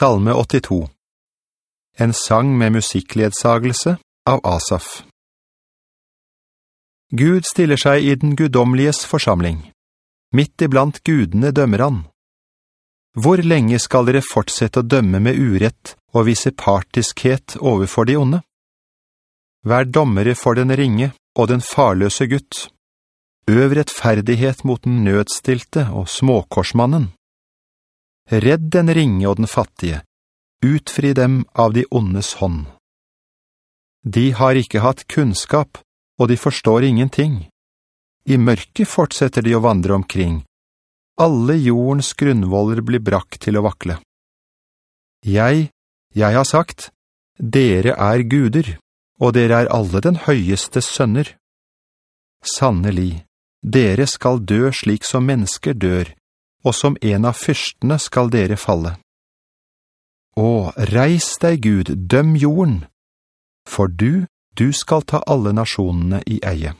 Salme 82 En sang med musikkledsagelse av Asaf Gud stiller seg i den gudomliges forsamling. Midt iblant gudene dømmer han. Hvor lenge skal dere fortsette å dømme med urett og vise partiskhet overfor de onde? Vær dommere for den ringe og den farløse gutt. Øv rettferdighet mot den nødstilte og småkorsmannen. Redd den ringe og den fattige, utfri dem av de ondes hånd. De har ikke hatt kunnskap, og de forstår ingenting. I mørket fortsetter de å vandre omkring. Alle jordens grunnvoller blir brakt til å vakle. Jeg, jeg har sagt, dere er guder, og dere er alle den høyeste sønner. Sannelig, dere skal dø slik som mennesker dør, og som en av fyrstene skal dere falle. Å, reis deg Gud, døm jorden, for du, du skal ta alle nasjonene i eie.